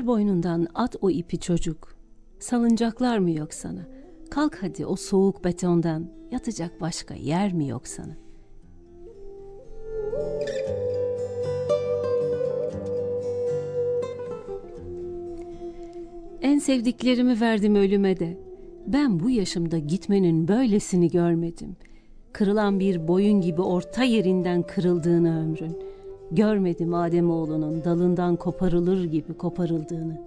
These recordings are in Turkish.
Çıkar boynundan at o ipi çocuk. Salıncaklar mı yok sana? Kalk hadi o soğuk betondan. Yatacak başka yer mi yok sana? En sevdiklerimi verdim ölüme de. Ben bu yaşımda gitmenin böylesini görmedim. Kırılan bir boyun gibi orta yerinden kırıldığını ömrün. Görmedim Ademoğlunun dalından koparılır gibi koparıldığını.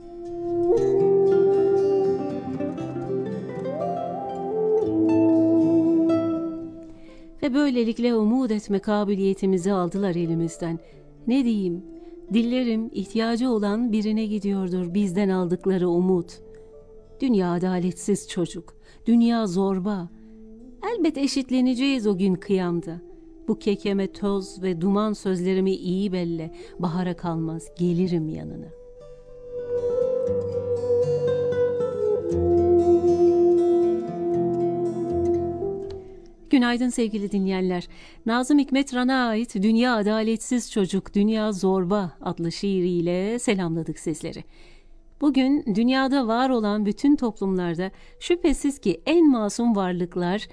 Ve böylelikle umut etme kabiliyetimizi aldılar elimizden. Ne diyeyim, dillerim ihtiyacı olan birine gidiyordur bizden aldıkları umut. Dünya adaletsiz çocuk, dünya zorba. Elbet eşitleneceğiz o gün kıyamda.'' Bu kekeme toz ve duman sözlerimi iyi belle, bahara kalmaz gelirim yanına. Günaydın sevgili dinleyenler. Nazım Hikmet Ran'a ait Dünya Adaletsiz Çocuk, Dünya Zorba adlı şiiriyle selamladık sizleri. Bugün dünyada var olan bütün toplumlarda şüphesiz ki en masum varlıklar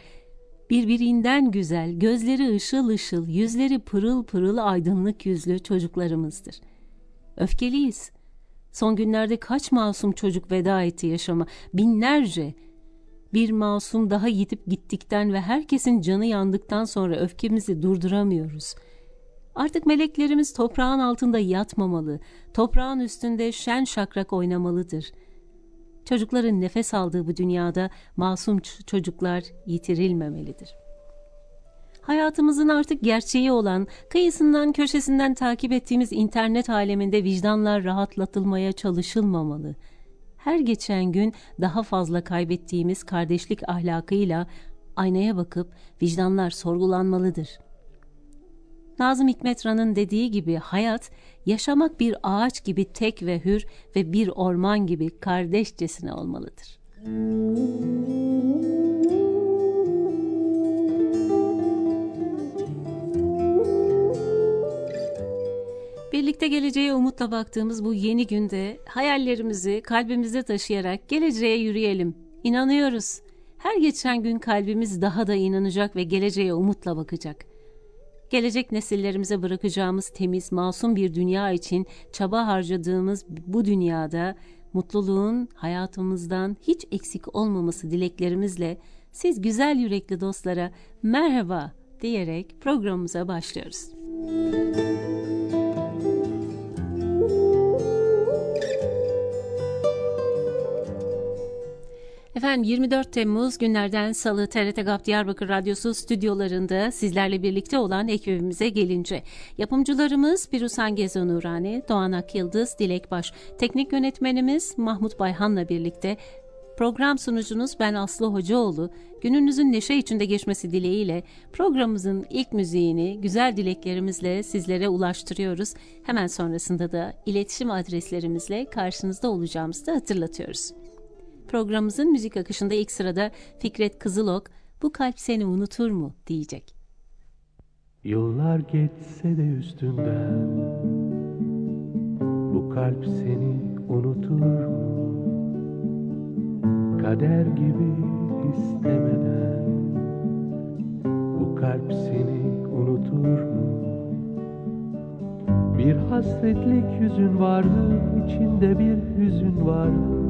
birbirinden güzel, gözleri ışıl ışıl, yüzleri pırıl pırıl aydınlık yüzlü çocuklarımızdır. Öfkeliyiz. Son günlerde kaç masum çocuk veda etti yaşama? Binlerce. Bir masum daha yitip gittikten ve herkesin canı yandıktan sonra öfkemizi durduramıyoruz. Artık meleklerimiz toprağın altında yatmamalı, toprağın üstünde şen şakrak oynamalıdır.'' Çocukların nefes aldığı bu dünyada masum çocuklar yitirilmemelidir. Hayatımızın artık gerçeği olan, kıyısından köşesinden takip ettiğimiz internet aleminde vicdanlar rahatlatılmaya çalışılmamalı. Her geçen gün daha fazla kaybettiğimiz kardeşlik ahlakıyla aynaya bakıp vicdanlar sorgulanmalıdır.'' Nazım Hikmet Ran'ın dediği gibi hayat yaşamak bir ağaç gibi tek ve hür ve bir orman gibi kardeşçesine olmalıdır. Birlikte geleceğe umutla baktığımız bu yeni günde hayallerimizi kalbimizde taşıyarak geleceğe yürüyelim. İnanıyoruz. Her geçen gün kalbimiz daha da inanacak ve geleceğe umutla bakacak gelecek nesillerimize bırakacağımız temiz, masum bir dünya için çaba harcadığımız bu dünyada mutluluğun hayatımızdan hiç eksik olmaması dileklerimizle siz güzel yürekli dostlara merhaba diyerek programımıza başlıyoruz. Müzik Efendim 24 Temmuz günlerden salı TRT GAP Diyarbakır Radyosu stüdyolarında sizlerle birlikte olan ekibimize gelince yapımcılarımız Pirusan Gezo Nurani, Doğan Akyıldız, Dilek Baş, teknik yönetmenimiz Mahmut Bayhan'la birlikte Program sunucunuz ben Aslı Hocaoğlu. Gününüzün neşe içinde geçmesi dileğiyle programımızın ilk müziğini güzel dileklerimizle sizlere ulaştırıyoruz. Hemen sonrasında da iletişim adreslerimizle karşınızda olacağımızı da hatırlatıyoruz. Programımızın müzik akışında ilk sırada Fikret Kızılok, bu kalp seni unutur mu diyecek. Yıllar geçse de üstünden Bu kalp seni unutur mu? Kader gibi istemeden Bu kalp seni unutur mu? Bir hasretlik yüzün vardı, içinde bir hüzün vardı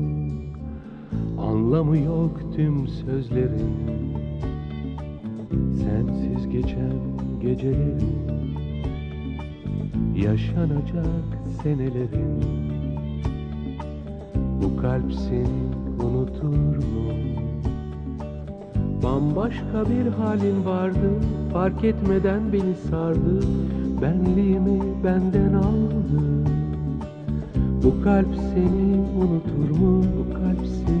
Anlamı yok tüm sözlerin Sensiz geçen gecelerin Yaşanacak senelerin. Bu kalp seni unutur mu? Bambaşka bir halin vardı. Fark etmeden beni sardı. Benliğimi benden aldı. Bu kalp seni unutur mu? Bu kalp seni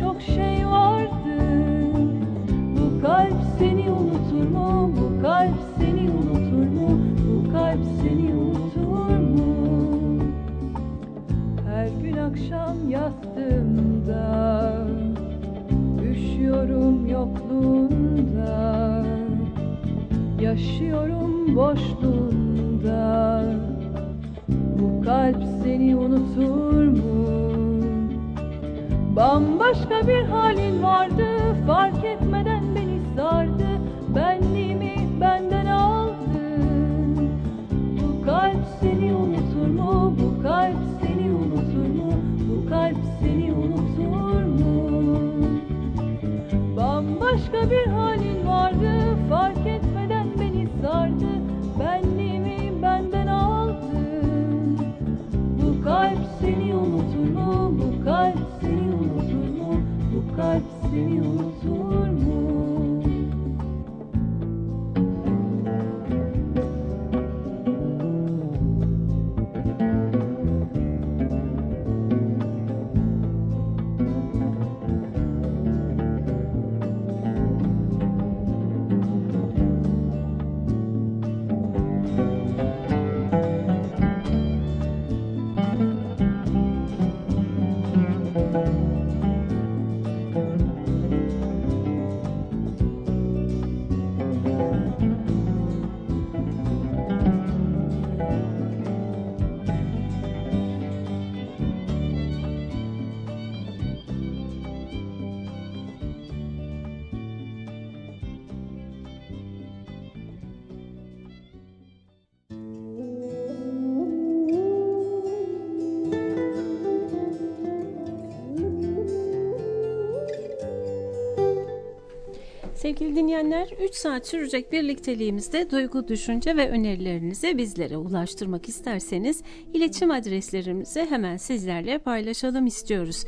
çok şey vardı Bu kalp seni unutur mu? Bu kalp seni unutur mu? Bu kalp seni unutur mu? Her gün akşam yastığımda Üşüyorum yokluğunda Yaşıyorum boşluğunda Bu kalp seni unutur mu? Bambaşka bir halin vardı Fark etmeden beni sardı Sevgili dinleyenler 3 saat sürecek birlikteliğimizde duygu, düşünce ve önerilerinizi bizlere ulaştırmak isterseniz iletişim adreslerimizi hemen sizlerle paylaşalım istiyoruz.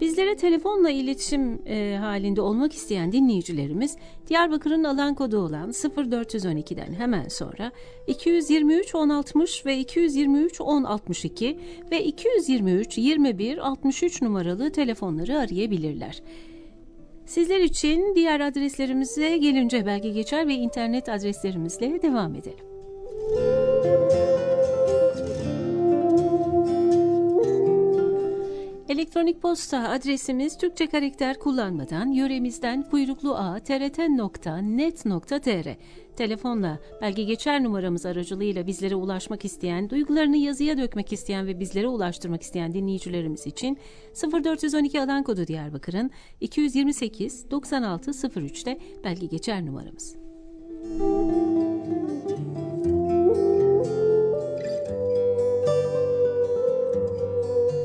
Bizlere telefonla iletişim e, halinde olmak isteyen dinleyicilerimiz Diyarbakır'ın alan kodu olan 0412'den hemen sonra 223 1060 ve 223 1062 ve 223 21 63 numaralı telefonları arayabilirler. Sizler için diğer adreslerimize gelince belge geçer ve internet adreslerimizle devam edelim. Elektronik posta adresimiz Türkçe karakter kullanmadan yöremizden kuyruklu a trt.net.tr Telefonla belge geçer numaramız aracılığıyla bizlere ulaşmak isteyen, duygularını yazıya dökmek isteyen ve bizlere ulaştırmak isteyen dinleyicilerimiz için 0412 alan kodu Diyarbakır'ın 228 96 03'te belge geçer numaramız.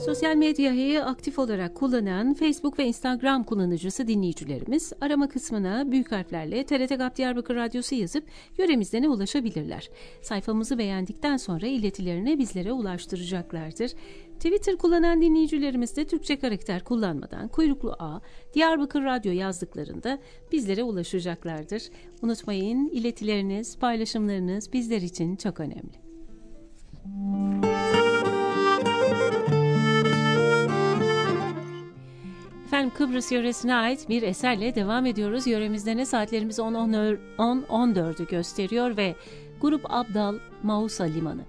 Sosyal medyayı aktif olarak kullanan Facebook ve Instagram kullanıcısı dinleyicilerimiz arama kısmına büyük harflerle TRT GAP Diyarbakır Radyosu yazıp yöremizden ulaşabilirler. Sayfamızı beğendikten sonra iletilerini bizlere ulaştıracaklardır. Twitter kullanan dinleyicilerimiz de Türkçe karakter kullanmadan kuyruklu A, Diyarbakır Radyo yazdıklarında bizlere ulaşacaklardır. Unutmayın iletileriniz, paylaşımlarınız bizler için çok önemli. Efendim Kıbrıs yöresine ait bir eserle devam ediyoruz. Yöremizde ne saatlerimiz 10-14'ü gösteriyor ve Grup Abdal Mausa Limanı.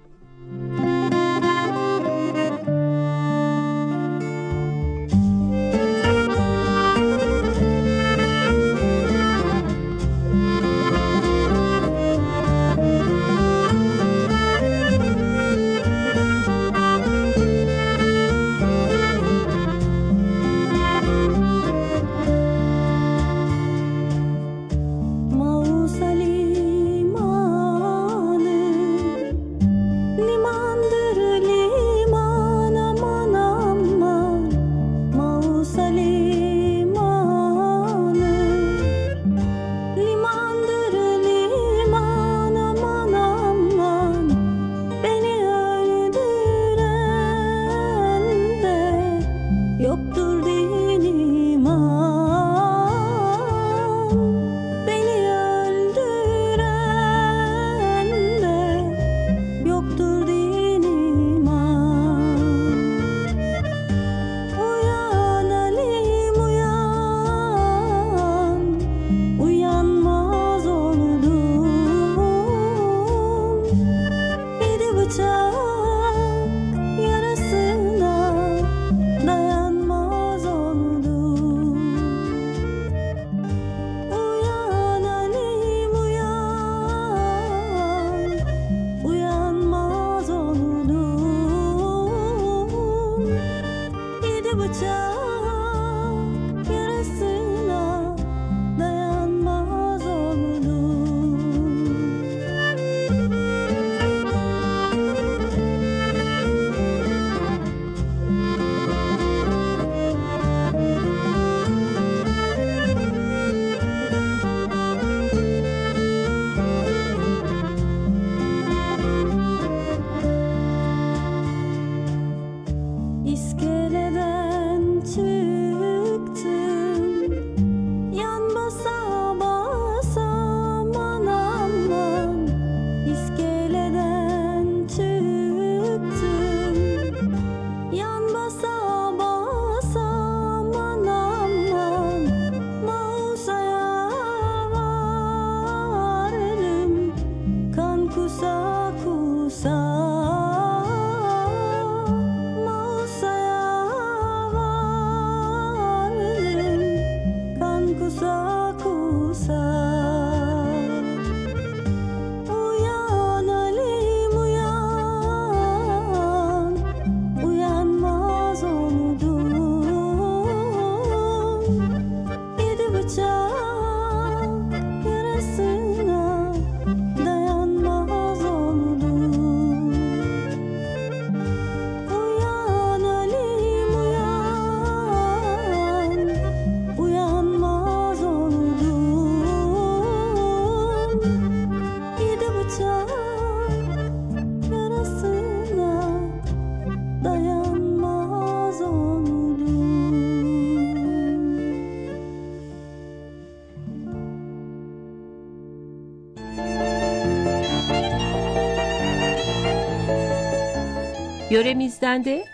Yöremizden de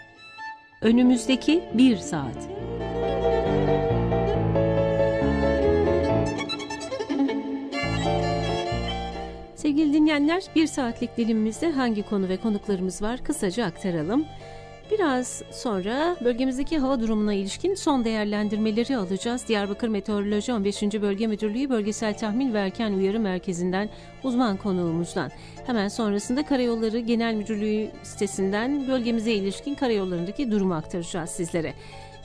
önümüzdeki bir saat. Sevgili dinleyenler, bir saatlik dilimimizde hangi konu ve konuklarımız var kısaca aktaralım. Biraz sonra bölgemizdeki hava durumuna ilişkin son değerlendirmeleri alacağız. Diyarbakır Meteoroloji 15. Bölge Müdürlüğü Bölgesel Tahmin ve Erken Uyarı Merkezi'nden uzman konuğumuzdan. Hemen sonrasında Karayolları Genel Müdürlüğü sitesinden bölgemize ilişkin karayollarındaki durumu aktaracağız sizlere.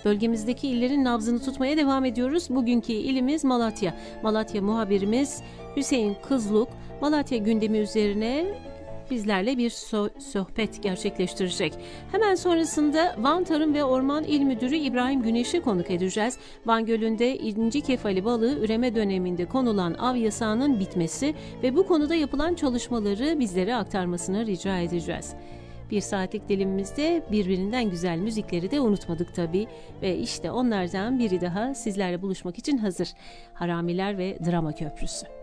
Bölgemizdeki illerin nabzını tutmaya devam ediyoruz. Bugünkü ilimiz Malatya. Malatya muhabirimiz Hüseyin Kızluk Malatya gündemi üzerine bizlerle bir so- sohbet gerçekleştirecek. Hemen sonrasında Van Tarım ve Orman İl Müdürü İbrahim Güneş'i konuk edeceğiz. Van Gölü'nde inci kefali balığı üreme döneminde konulan av yasağının bitmesi ve bu konuda yapılan çalışmaları bizlere aktarmasını rica edeceğiz. Bir saatlik dilimimizde birbirinden güzel müzikleri de unutmadık tabii ve işte onlardan biri daha sizlerle buluşmak için hazır. Haramiler ve Drama Köprüsü.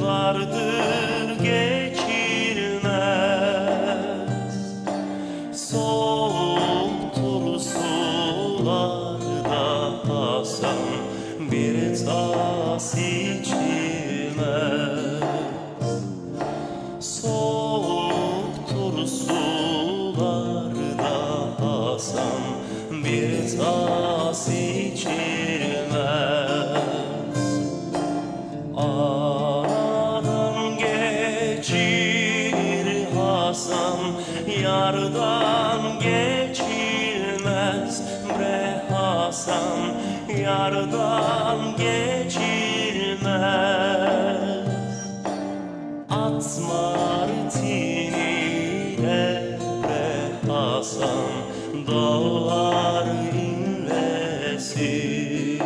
Dardır geçilmez 去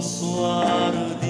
nosso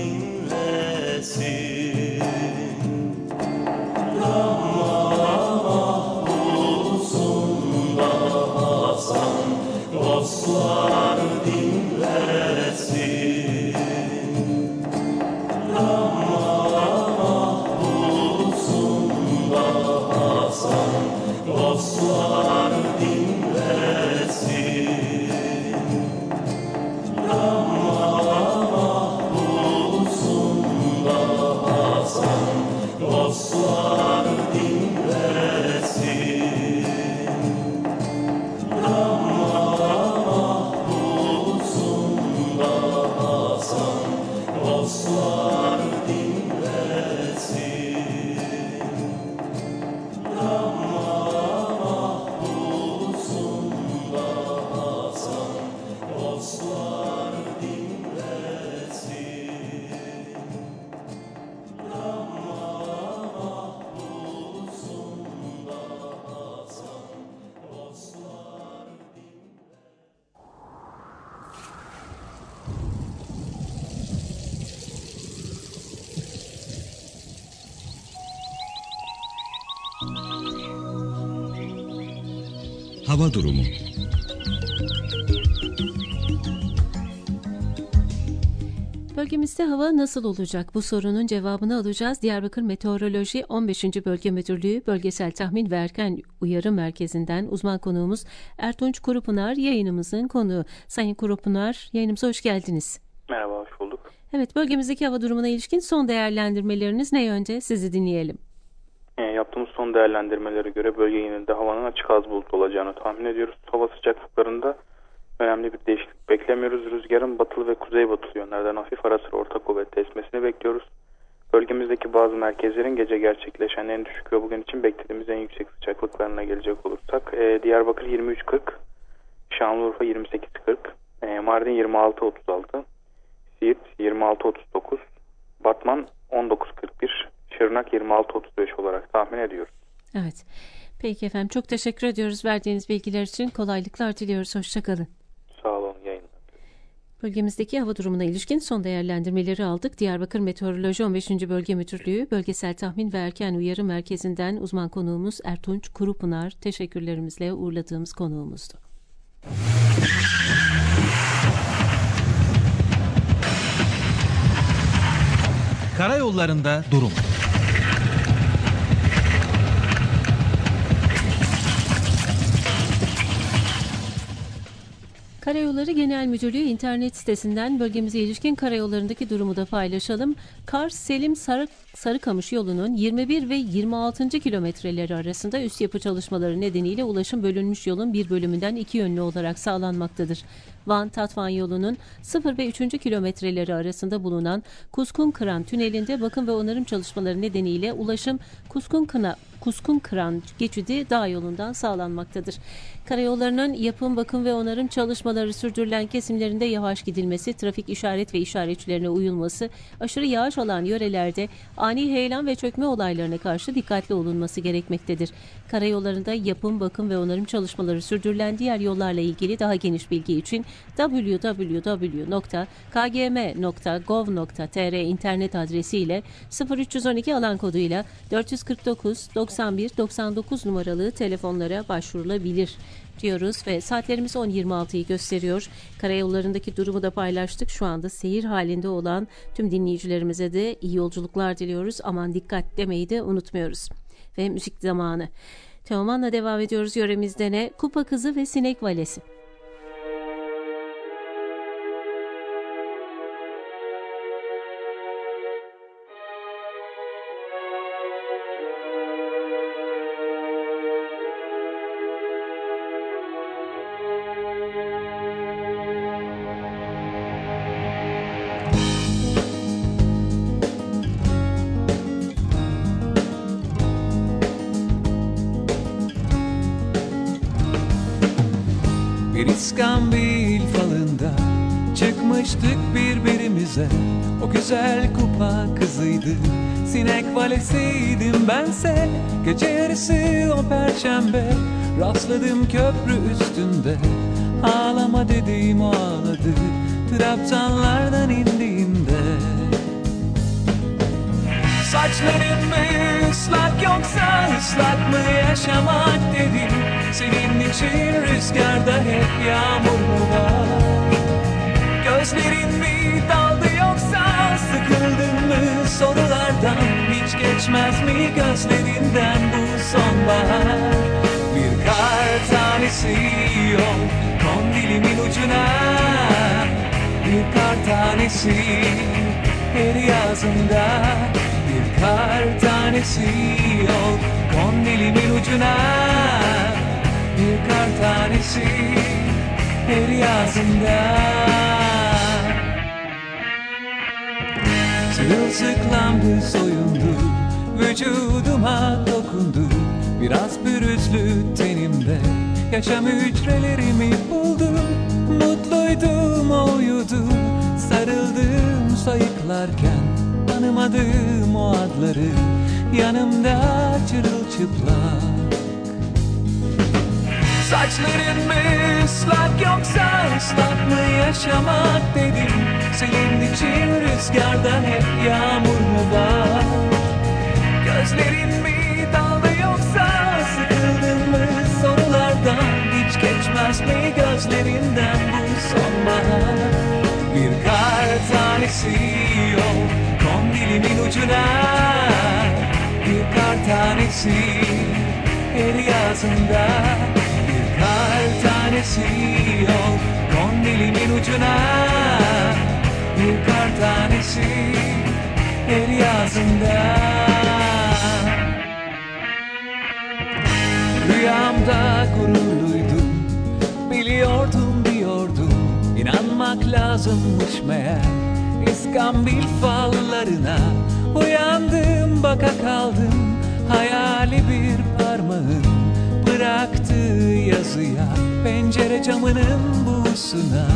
hava durumu. Bölgemizde hava nasıl olacak? Bu sorunun cevabını alacağız. Diyarbakır Meteoroloji 15. Bölge Müdürlüğü Bölgesel Tahmin ve Erken Uyarı Merkezi'nden uzman konuğumuz Ertunç Kurupınar yayınımızın konuğu. Sayın Kurupınar yayınımıza hoş geldiniz. Merhaba, hoş bulduk. Evet, bölgemizdeki hava durumuna ilişkin son değerlendirmeleriniz ne yönde? Sizi dinleyelim. E, yaptığımız son değerlendirmelere göre bölge genelinde havanın açık az bulutlu olacağını tahmin ediyoruz. Hava sıcaklıklarında önemli bir değişiklik beklemiyoruz. Rüzgarın batılı ve kuzeybatılı yönlerden hafif ara sıra orta kuvvetli esmesini bekliyoruz. Bölgemizdeki bazı merkezlerin gece gerçekleşen en düşük ve bugün için beklediğimiz en yüksek sıcaklıklarına gelecek olursak e, Diyarbakır 23.40, Şanlıurfa 28.40, e, Mardin 26.36, Siirt 26.39, Batman 19.41, Şırnak 26.35 olarak tahmin ediyoruz. Evet. Peki efendim çok teşekkür ediyoruz verdiğiniz bilgiler için. Kolaylıklar diliyoruz. Hoşçakalın. Sağ olun yayınlar. Bölgemizdeki hava durumuna ilişkin son değerlendirmeleri aldık. Diyarbakır Meteoroloji 15. Bölge Müdürlüğü Bölgesel Tahmin ve Erken Uyarı Merkezi'nden uzman konuğumuz Ertunç Kurupınar teşekkürlerimizle uğurladığımız konuğumuzdu. Karayollarında durum. Karayolları Genel Müdürlüğü internet sitesinden bölgemize ilişkin karayollarındaki durumu da paylaşalım. Kars Selim Sarı, Sarıkamış yolunun 21 ve 26. kilometreleri arasında üst yapı çalışmaları nedeniyle ulaşım bölünmüş yolun bir bölümünden iki yönlü olarak sağlanmaktadır. Van Tatvan yolunun 0 ve 3. kilometreleri arasında bulunan Kuskun Kıran tünelinde bakım ve onarım çalışmaları nedeniyle ulaşım Kuskun Kına Kuskun Kıran geçidi dağ yolundan sağlanmaktadır. Karayollarının yapım, bakım ve onarım çalışmaları sürdürülen kesimlerinde yavaş gidilmesi, trafik işaret ve işaretçilerine uyulması, aşırı yağış alan yörelerde ani heyelan ve çökme olaylarına karşı dikkatli olunması gerekmektedir. Karayollarında yapım, bakım ve onarım çalışmaları sürdürülen diğer yollarla ilgili daha geniş bilgi için www.kgm.gov.tr internet adresiyle 0312 alan koduyla 449 91 99 numaralı telefonlara başvurulabilir diyoruz ve saatlerimiz 10.26'yı gösteriyor. Karayollarındaki durumu da paylaştık. Şu anda seyir halinde olan tüm dinleyicilerimize de iyi yolculuklar diliyoruz. Aman dikkat demeyi de unutmuyoruz. Ve müzik zamanı. Teoman'la devam ediyoruz yöremizde ne? Kupa Kızı ve Sinek Valesi. Bir iskambil falında Çıkmıştık birbirimize. O güzel kupa kızıydı Sinek valesiydim bense. Gece yarısı o perşembe Rastladım köprü üstünde. Ağlama dediğim o ağladı Trabzanlardan indiğinde Saçların mı ıslak yoksa ıslak mı yaşamak dedim Senin için rüzgarda hep yağmur mu var? Gözlerin mi daldı yoksa sıkıldın mı? Sorulardan Hiç geçmez mi gözlerinden bu sonbahar? Bir kar tanesi yok kondilimin ucuna. Bir kar tanesi her yazında. Bir kar tanesi yok kondilimin ucuna bir kar tanesi her yazında. Sırılsıklamdı soyundu vücuduma dokundu. Biraz pürüzlü tenimde yaşam hücrelerimi buldu. Mutluydum o uyudu sarıldım sayıklarken. Tanımadığım o adları yanımda çırılçıplak Saçların ıslak yoksa ıslak mı yaşamak dedim. Senin için rüzgarda hep yağmur mu var? Gözlerin mi daldı yoksa sıkıldın mı? Sorulardan Hiç Yansmayı gözlerinden bu sonbahar? Bir kar tanesi yol Kon dilimin ucuna. Bir kar tanesi her yazında kar tanesi yol Kon dilimin ucuna Bir kar tanesi her yazında Rüyamda gururluydum Biliyordum diyordum İnanmak lazımmış meğer. İskambil fallarına Uyandım baka kaldım. Hayali bir parmağın Bıraktığı yazıya. Pencere camının buğusuna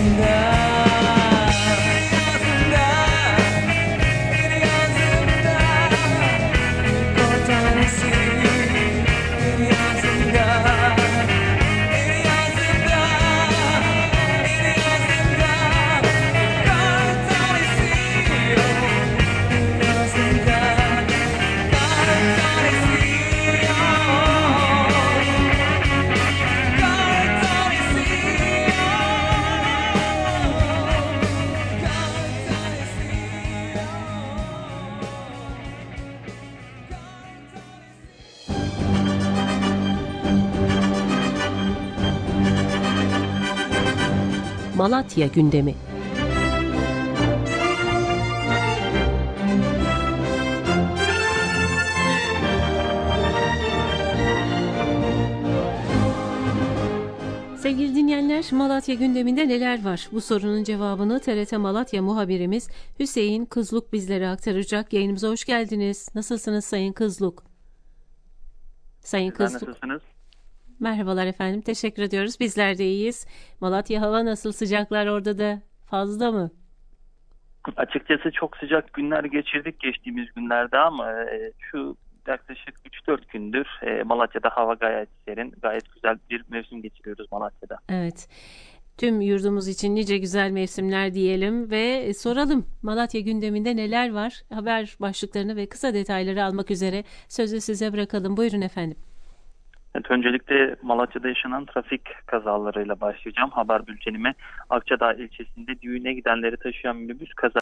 yazında Malatya gündemi. Sevgili dinleyenler, Malatya gündeminde neler var? Bu sorunun cevabını TRT Malatya muhabirimiz Hüseyin Kızluk bizlere aktaracak. Yayınımıza hoş geldiniz. Nasılsınız Sayın Kızluk? Sayın Sizler Kızluk. nasılsınız? Merhabalar efendim. Teşekkür ediyoruz. Bizler de iyiyiz. Malatya hava nasıl? Sıcaklar orada da fazla mı? Açıkçası çok sıcak günler geçirdik geçtiğimiz günlerde ama e, şu yaklaşık 3-4 gündür e, Malatya'da hava gayet serin. Gayet güzel bir mevsim geçiriyoruz Malatya'da. Evet. Tüm yurdumuz için nice güzel mevsimler diyelim ve soralım Malatya gündeminde neler var? Haber başlıklarını ve kısa detayları almak üzere sözü size bırakalım. Buyurun efendim. Evet, öncelikle Malatya'da yaşanan trafik kazalarıyla başlayacağım haber bültenime. Akçadağ ilçesinde düğüne gidenleri taşıyan minibüs kaza